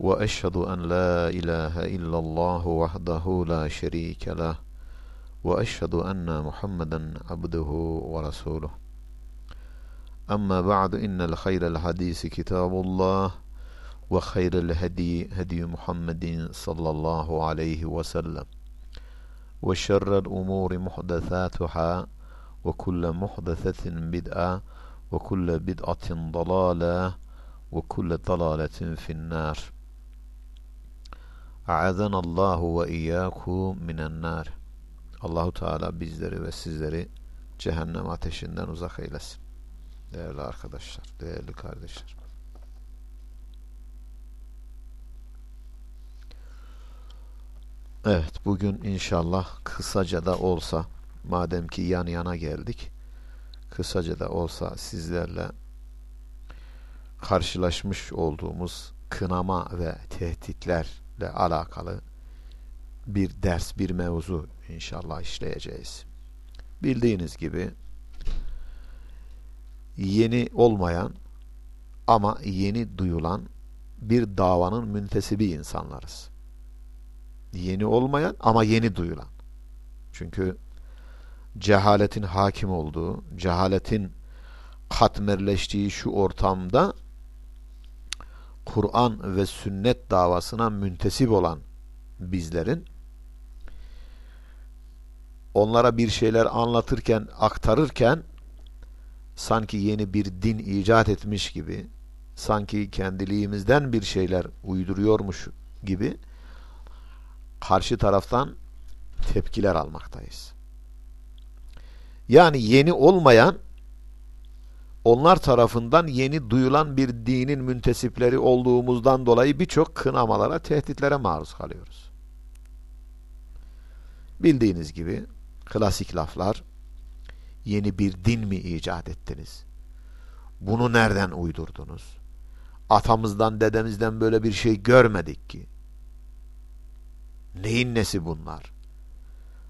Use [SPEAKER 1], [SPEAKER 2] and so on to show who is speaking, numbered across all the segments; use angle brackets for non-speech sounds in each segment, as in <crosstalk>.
[SPEAKER 1] وأشهد أن لا إله إلا الله وحده لا شريك له وأشهد أن محمدا عبده ورسوله. أما بعد إن الخير الحديث كتاب الله وخير الهدي هدي محمد صلى الله عليه وسلم وشر الأمور محدثاتها وكل محدثة بدعة وكل بدعة ضلالة وكل ضلالة في النار. A'azanallahu ve iyyakum minen nar. Allahu Teala bizleri ve sizleri cehennem ateşinden uzak eylesin. Değerli arkadaşlar, değerli kardeşler. Evet, bugün inşallah kısaca da olsa, madem ki yan yana geldik, kısaca da olsa sizlerle karşılaşmış olduğumuz kınama ve tehditler ile alakalı bir ders, bir mevzu inşallah işleyeceğiz. Bildiğiniz gibi yeni olmayan ama yeni duyulan bir davanın müntesibi insanlarız. Yeni olmayan ama yeni duyulan. Çünkü cehaletin hakim olduğu, cehaletin katmerleştiği şu ortamda Kur'an ve sünnet davasına müntesip olan bizlerin onlara bir şeyler anlatırken, aktarırken sanki yeni bir din icat etmiş gibi, sanki kendiliğimizden bir şeyler uyduruyormuş gibi karşı taraftan tepkiler almaktayız. Yani yeni olmayan onlar tarafından yeni duyulan bir dinin müntesipleri olduğumuzdan dolayı birçok kınamalara, tehditlere maruz kalıyoruz. Bildiğiniz gibi klasik laflar yeni bir din mi icat ettiniz? Bunu nereden uydurdunuz? Atamızdan, dedemizden böyle bir şey görmedik ki. Neyin nesi bunlar?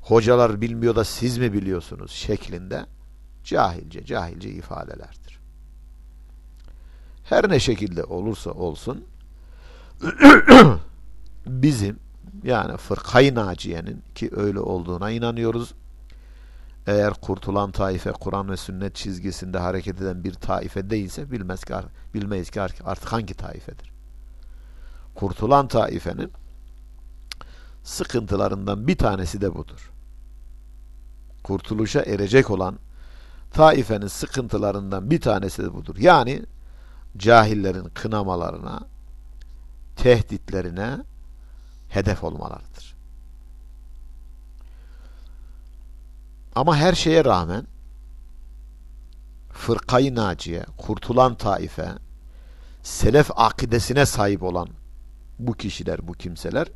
[SPEAKER 1] Hocalar bilmiyor da siz mi biliyorsunuz şeklinde cahilce cahilce ifadelerdir. Her ne şekilde olursa olsun <clears throat> bizim yani fırkayı naciyenin ki öyle olduğuna inanıyoruz. Eğer kurtulan taife Kur'an ve sünnet çizgisinde hareket eden bir taife değilse bilmez ki, bilmeyiz ki artık hangi taifedir. Kurtulan taifenin sıkıntılarından bir tanesi de budur. Kurtuluşa erecek olan taifenin sıkıntılarından bir tanesi de budur. Yani cahillerin kınamalarına, tehditlerine hedef olmalarıdır. Ama her şeye rağmen fırkayı naciye, kurtulan taife, selef akidesine sahip olan bu kişiler, bu kimseler,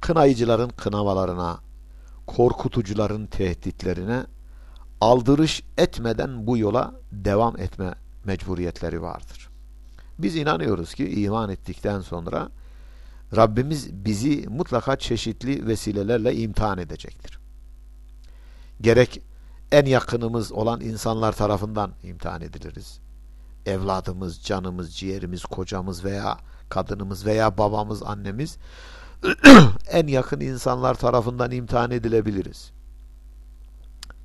[SPEAKER 1] kınayıcıların kınamalarına, korkutucuların tehditlerine aldırış etmeden bu yola devam etme mecburiyetleri vardır. Biz inanıyoruz ki iman ettikten sonra Rabbimiz bizi mutlaka çeşitli vesilelerle imtihan edecektir. Gerek en yakınımız olan insanlar tarafından imtihan ediliriz. Evladımız, canımız, ciğerimiz, kocamız veya kadınımız veya babamız, annemiz <clears throat> en yakın insanlar tarafından imtihan edilebiliriz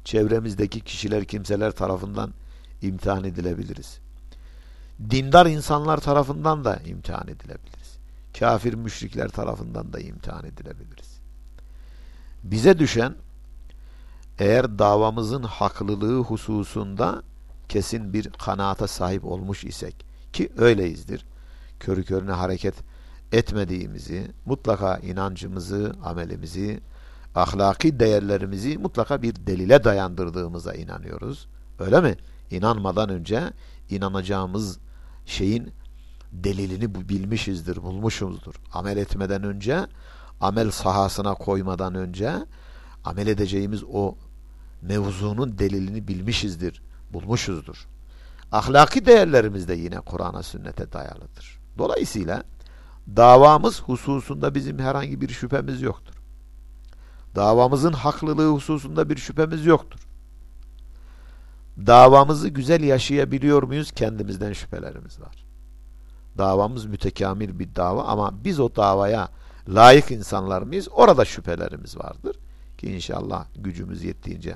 [SPEAKER 1] çevremizdeki kişiler, kimseler tarafından imtihan edilebiliriz. Dindar insanlar tarafından da imtihan edilebiliriz. Kafir müşrikler tarafından da imtihan edilebiliriz. Bize düşen eğer davamızın haklılığı hususunda kesin bir kanaata sahip olmuş isek ki öyleyizdir. Körü körüne hareket etmediğimizi, mutlaka inancımızı, amelimizi, ahlaki değerlerimizi mutlaka bir delile dayandırdığımıza inanıyoruz. Öyle mi? İnanmadan önce inanacağımız şeyin delilini bilmişizdir, bulmuşuzdur. Amel etmeden önce amel sahasına koymadan önce amel edeceğimiz o mevzunun delilini bilmişizdir, bulmuşuzdur. Ahlaki değerlerimiz de yine Kur'an'a sünnete dayalıdır. Dolayısıyla davamız hususunda bizim herhangi bir şüphemiz yoktur. Davamızın haklılığı hususunda bir şüphemiz yoktur. Davamızı güzel yaşayabiliyor muyuz? Kendimizden şüphelerimiz var. Davamız mütekamil bir dava ama biz o davaya layık insanlar mıyız? Orada şüphelerimiz vardır. Ki inşallah gücümüz yettiğince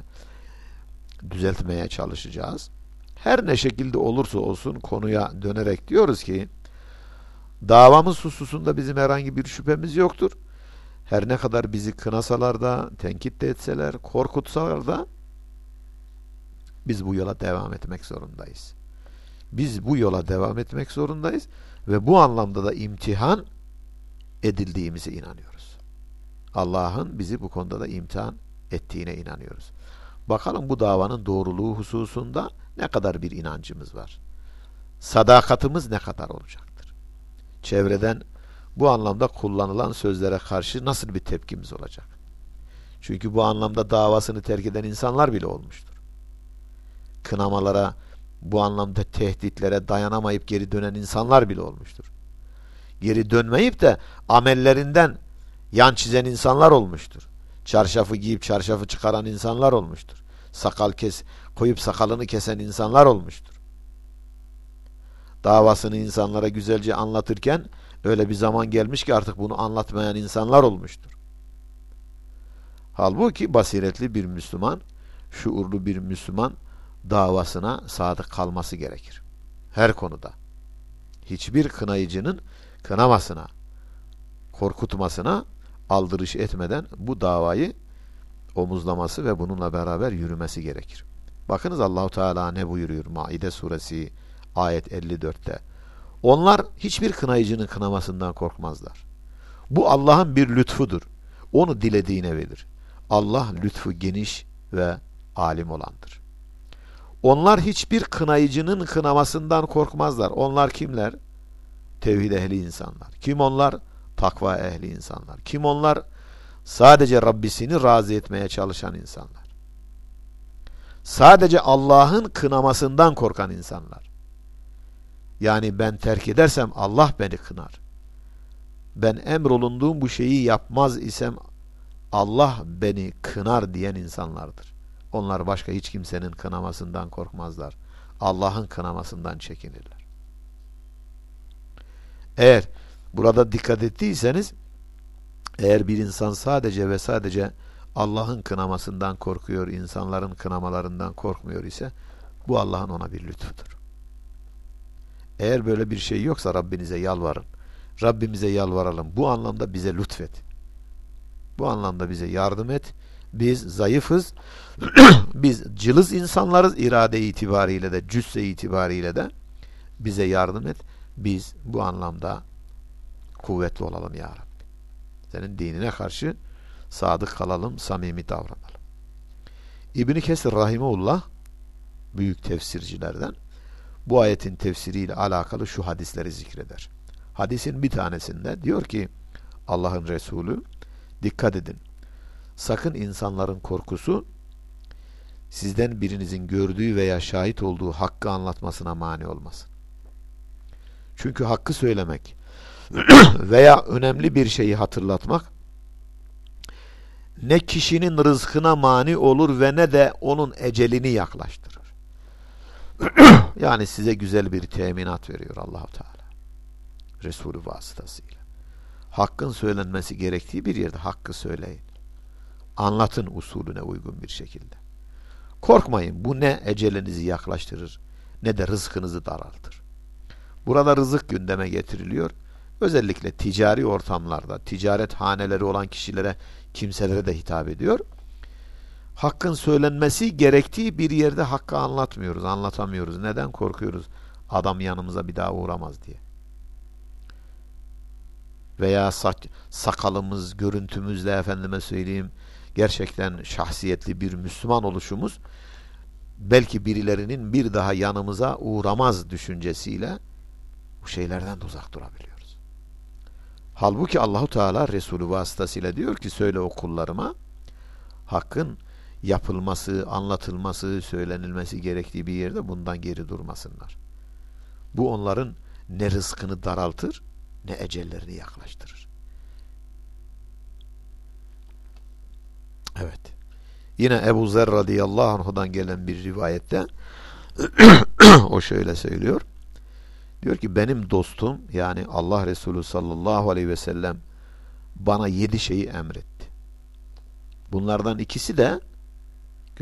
[SPEAKER 1] düzeltmeye çalışacağız. Her ne şekilde olursa olsun konuya dönerek diyoruz ki davamız hususunda bizim herhangi bir şüphemiz yoktur. Her ne kadar bizi kınasalar da, tenkit de etseler, korkutsalar da biz bu yola devam etmek zorundayız. Biz bu yola devam etmek zorundayız ve bu anlamda da imtihan edildiğimize inanıyoruz. Allah'ın bizi bu konuda da imtihan ettiğine inanıyoruz. Bakalım bu davanın doğruluğu hususunda ne kadar bir inancımız var. Sadakatimiz ne kadar olacaktır? Çevreden bu anlamda kullanılan sözlere karşı nasıl bir tepkimiz olacak? Çünkü bu anlamda davasını terk eden insanlar bile olmuştur. Kınamalara, bu anlamda tehditlere dayanamayıp geri dönen insanlar bile olmuştur. Geri dönmeyip de amellerinden yan çizen insanlar olmuştur. Çarşafı giyip çarşafı çıkaran insanlar olmuştur. Sakal kes, koyup sakalını kesen insanlar olmuştur. Davasını insanlara güzelce anlatırken öyle bir zaman gelmiş ki artık bunu anlatmayan insanlar olmuştur. Halbuki basiretli bir Müslüman, şuurlu bir Müslüman davasına sadık kalması gerekir. Her konuda. Hiçbir kınayıcının kınamasına, korkutmasına aldırış etmeden bu davayı omuzlaması ve bununla beraber yürümesi gerekir. Bakınız Allahu Teala ne buyuruyor Maide suresi ayet 54'te. Onlar hiçbir kınayıcının kınamasından korkmazlar. Bu Allah'ın bir lütfudur. Onu dilediğine verir. Allah lütfu geniş ve alim olandır. Onlar hiçbir kınayıcının kınamasından korkmazlar. Onlar kimler? Tevhid ehli insanlar. Kim onlar? Takva ehli insanlar. Kim onlar? Sadece Rabbisini razı etmeye çalışan insanlar. Sadece Allah'ın kınamasından korkan insanlar. Yani ben terk edersem Allah beni kınar. Ben emrolunduğum bu şeyi yapmaz isem Allah beni kınar diyen insanlardır. Onlar başka hiç kimsenin kınamasından korkmazlar. Allah'ın kınamasından çekinirler. Eğer burada dikkat ettiyseniz eğer bir insan sadece ve sadece Allah'ın kınamasından korkuyor, insanların kınamalarından korkmuyor ise bu Allah'ın ona bir lütfudur. Eğer böyle bir şey yoksa Rabbinize yalvarın. Rabbimize yalvaralım. Bu anlamda bize lütfet. Bu anlamda bize yardım et. Biz zayıfız. <clears throat> Biz cılız insanlarız irade itibariyle de, cüsse itibariyle de. Bize yardım et. Biz bu anlamda kuvvetli olalım ya Rabbi. Senin dinine karşı sadık kalalım, samimi davranalım. İbni Kesir Rahimullah büyük tefsircilerden bu ayetin tefsiriyle alakalı şu hadisleri zikreder. Hadisin bir tanesinde diyor ki Allah'ın Resulü dikkat edin. Sakın insanların korkusu sizden birinizin gördüğü veya şahit olduğu hakkı anlatmasına mani olmasın. Çünkü hakkı söylemek <clears throat> veya önemli bir şeyi hatırlatmak ne kişinin rızkına mani olur ve ne de onun ecelini yaklaştırır. <coughs> yani size güzel bir teminat veriyor Allahu Teala. Resulü vasıtasıyla. Hakkın söylenmesi gerektiği bir yerde hakkı söyleyin. Anlatın usulüne uygun bir şekilde. Korkmayın bu ne ecelinizi yaklaştırır ne de rızkınızı daraltır. Burada rızık gündeme getiriliyor. Özellikle ticari ortamlarda, ticaret haneleri olan kişilere, kimselere de hitap ediyor. Hakkın söylenmesi gerektiği bir yerde hakkı anlatmıyoruz, anlatamıyoruz. Neden korkuyoruz? Adam yanımıza bir daha uğramaz diye. Veya saç, sakalımız, görüntümüzle efendime söyleyeyim, gerçekten şahsiyetli bir Müslüman oluşumuz, belki birilerinin bir daha yanımıza uğramaz düşüncesiyle bu şeylerden de uzak durabiliyoruz. Halbuki Allahu Teala Resulü vasıtasıyla diyor ki söyle o kullarıma hakkın yapılması, anlatılması, söylenilmesi gerektiği bir yerde bundan geri durmasınlar. Bu onların ne rızkını daraltır ne ecellerini yaklaştırır. Evet. Yine Ebu Zer radıyallahu anh'dan gelen bir rivayette <clears throat> o şöyle söylüyor. Diyor ki benim dostum yani Allah Resulü sallallahu aleyhi ve sellem bana yedi şeyi emretti. Bunlardan ikisi de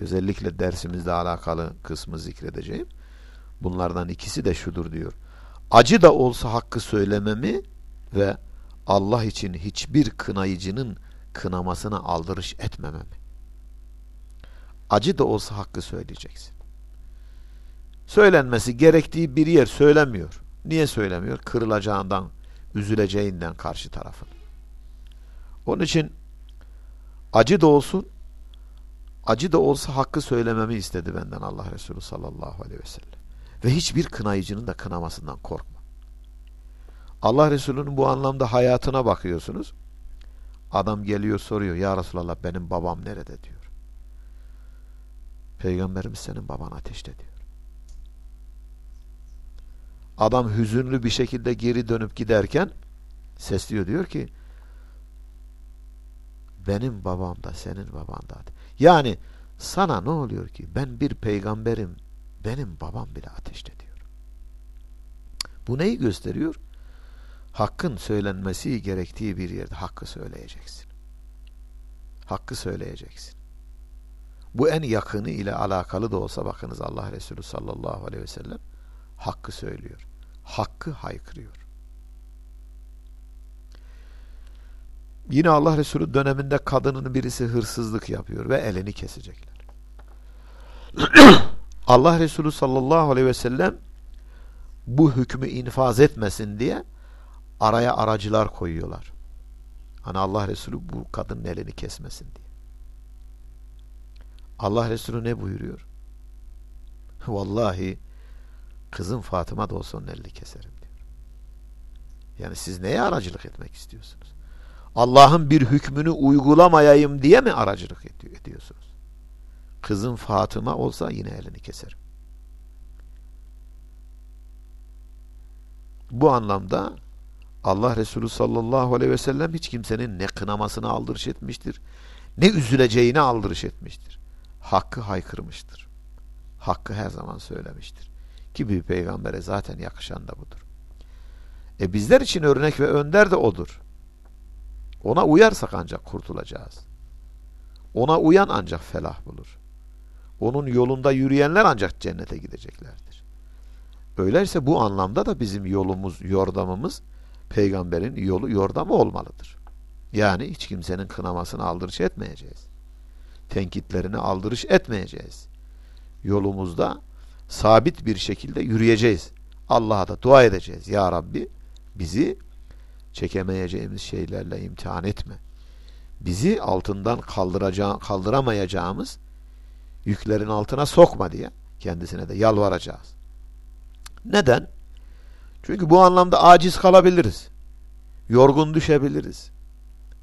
[SPEAKER 1] özellikle dersimizle alakalı kısmı zikredeceğim. Bunlardan ikisi de şudur diyor. Acı da olsa hakkı söylememi ve Allah için hiçbir kınayıcının kınamasına aldırış etmememi. Acı da olsa hakkı söyleyeceksin. Söylenmesi gerektiği bir yer söylemiyor. Niye söylemiyor? Kırılacağından, üzüleceğinden karşı tarafın. Onun için acı da olsun, acı da olsa hakkı söylememi istedi benden Allah Resulü sallallahu aleyhi ve sellem. Ve hiçbir kınayıcının da kınamasından korkma. Allah Resulü'nün bu anlamda hayatına bakıyorsunuz. Adam geliyor soruyor ya Resulallah benim babam nerede diyor. Peygamberimiz senin baban ateşte diyor. Adam hüzünlü bir şekilde geri dönüp giderken sesliyor diyor ki benim babam da senin baban da. Yani sana ne oluyor ki ben bir peygamberim benim babam bile ateşte diyor. Bu neyi gösteriyor? Hakkın söylenmesi gerektiği bir yerde hakkı söyleyeceksin. Hakkı söyleyeceksin. Bu en yakını ile alakalı da olsa bakınız Allah Resulü sallallahu aleyhi ve sellem hakkı söylüyor. Hakkı haykırıyor. Yine Allah Resulü döneminde kadının birisi hırsızlık yapıyor ve elini kesecekler. <clears throat> Allah Resulü sallallahu aleyhi ve sellem bu hükmü infaz etmesin diye araya aracılar koyuyorlar. Hani Allah Resulü bu kadının elini kesmesin diye. Allah Resulü ne buyuruyor? <laughs> Vallahi kızım Fatıma da olsa onun elini keserim diyor. Yani siz neye aracılık etmek istiyorsunuz? Allah'ın bir hükmünü uygulamayayım diye mi aracılık ediyorsunuz? Kızım Fatıma olsa yine elini keserim. Bu anlamda Allah Resulü sallallahu aleyhi ve sellem hiç kimsenin ne kınamasını aldırış etmiştir, ne üzüleceğini aldırış etmiştir. Hakkı haykırmıştır. Hakkı her zaman söylemiştir. Ki bir peygambere zaten yakışan da budur. E bizler için örnek ve önder de odur. Ona uyarsak ancak kurtulacağız. Ona uyan ancak felah bulur. Onun yolunda yürüyenler ancak cennete gideceklerdir. Öyleyse bu anlamda da bizim yolumuz, yordamımız peygamberin yolu, yordamı olmalıdır. Yani hiç kimsenin kınamasını aldırış etmeyeceğiz. Tenkitlerini aldırış etmeyeceğiz. Yolumuzda sabit bir şekilde yürüyeceğiz. Allah'a da dua edeceğiz. Ya Rabbi bizi çekemeyeceğimiz şeylerle imtihan etme. Bizi altından kaldıramayacağımız yüklerin altına sokma diye kendisine de yalvaracağız. Neden? Çünkü bu anlamda aciz kalabiliriz. Yorgun düşebiliriz.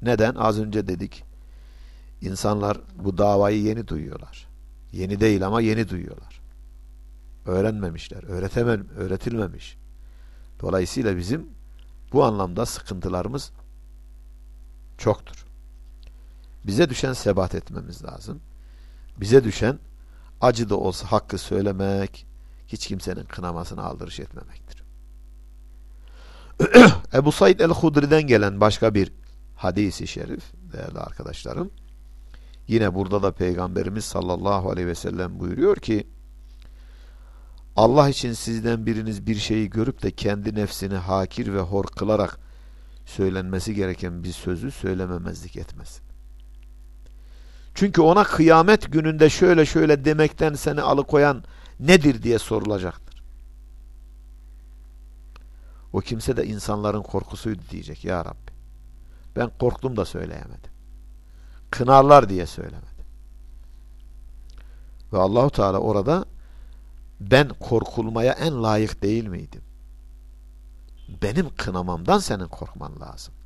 [SPEAKER 1] Neden? Az önce dedik. İnsanlar bu davayı yeni duyuyorlar. Yeni değil ama yeni duyuyorlar. Öğrenmemişler. Öğretemem, öğretilmemiş. Dolayısıyla bizim bu anlamda sıkıntılarımız çoktur. Bize düşen sebat etmemiz lazım. Bize düşen acı da olsa hakkı söylemek, hiç kimsenin kınamasını aldırış etmemektir. <clears throat> Ebu Said el-Hudri'den gelen başka bir hadisi şerif değerli arkadaşlarım. Yine burada da Peygamberimiz sallallahu aleyhi ve sellem buyuruyor ki Allah için sizden biriniz bir şeyi görüp de kendi nefsini hakir ve hor kılarak söylenmesi gereken bir sözü söylememezlik etmesin. Çünkü ona kıyamet gününde şöyle şöyle demekten seni alıkoyan nedir diye sorulacaktır. O kimse de insanların korkusuydu diyecek ya Rabbi. Ben korktum da söyleyemedim. Kınarlar diye söylemedim. Ve Allahu Teala orada ben korkulmaya en layık değil miydim? Benim kınamamdan senin korkman lazımdı.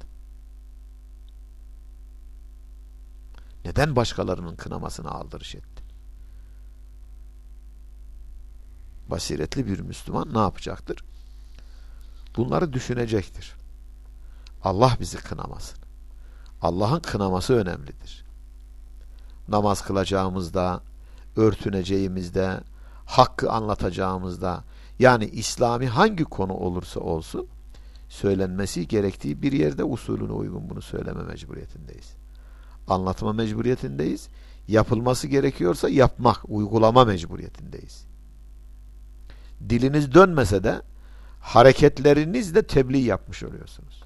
[SPEAKER 1] Neden başkalarının kınamasını aldırış etti? Basiretli bir Müslüman ne yapacaktır? Bunları düşünecektir. Allah bizi kınamasın. Allah'ın kınaması önemlidir. Namaz kılacağımızda, örtüneceğimizde, hakkı anlatacağımızda, yani İslami hangi konu olursa olsun, söylenmesi gerektiği bir yerde usulüne uygun bunu söyleme mecburiyetindeyiz. Anlatma mecburiyetindeyiz. Yapılması gerekiyorsa yapmak, uygulama mecburiyetindeyiz. Diliniz dönmese de hareketlerinizle tebliğ yapmış oluyorsunuz.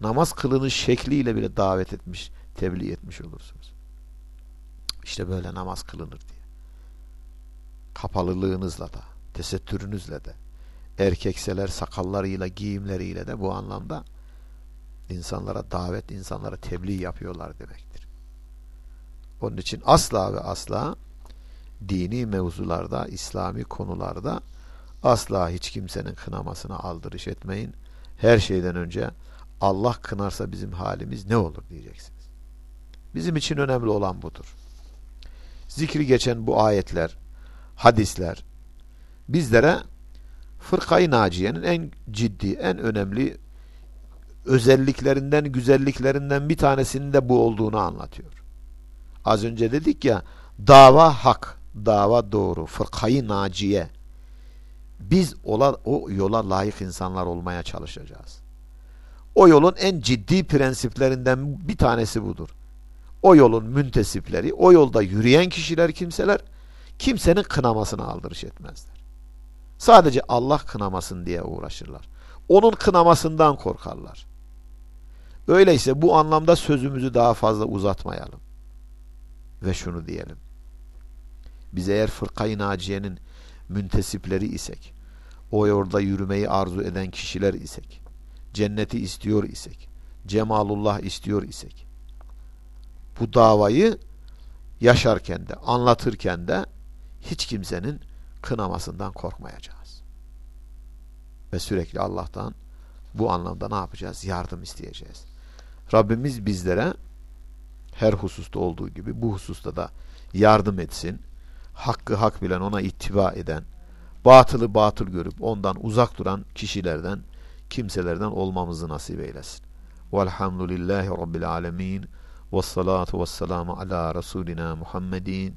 [SPEAKER 1] Namaz kılınış şekliyle bile davet etmiş, tebliğ etmiş olursunuz. İşte böyle namaz kılınır diye. Kapalılığınızla da, tesettürünüzle de, erkekseler sakallarıyla, giyimleriyle de bu anlamda insanlara davet, insanlara tebliğ yapıyorlar demektir. Onun için asla ve asla dini mevzularda, İslami konularda asla hiç kimsenin kınamasına aldırış etmeyin. Her şeyden önce Allah kınarsa bizim halimiz ne olur diyeceksiniz. Bizim için önemli olan budur. Zikri geçen bu ayetler, hadisler bizlere Fırkayı Naciye'nin en ciddi, en önemli özelliklerinden, güzelliklerinden bir tanesinin de bu olduğunu anlatıyor. Az önce dedik ya, dava hak, dava doğru, fırkayı naciye. Biz ola, o yola layık insanlar olmaya çalışacağız. O yolun en ciddi prensiplerinden bir tanesi budur. O yolun müntesipleri, o yolda yürüyen kişiler kimseler, kimsenin kınamasına aldırış etmezler. Sadece Allah kınamasın diye uğraşırlar. Onun kınamasından korkarlar. Öyleyse bu anlamda sözümüzü daha fazla uzatmayalım. Ve şunu diyelim. Biz eğer fırkayı naciyenin müntesipleri isek, o yolda yürümeyi arzu eden kişiler isek, cenneti istiyor isek, cemalullah istiyor isek, bu davayı yaşarken de, anlatırken de hiç kimsenin kınamasından korkmayacağız. Ve sürekli Allah'tan bu anlamda ne yapacağız? Yardım isteyeceğiz. Rabbimiz bizlere her hususta olduğu gibi bu hususta da yardım etsin. Hakkı hak bilen ona ittiba eden, batılı batıl görüp ondan uzak duran kişilerden, kimselerden olmamızı nasip eylesin. Velhamdülillahi Rabbil alemin. Vessalatu vesselamu ala Resulina Muhammedin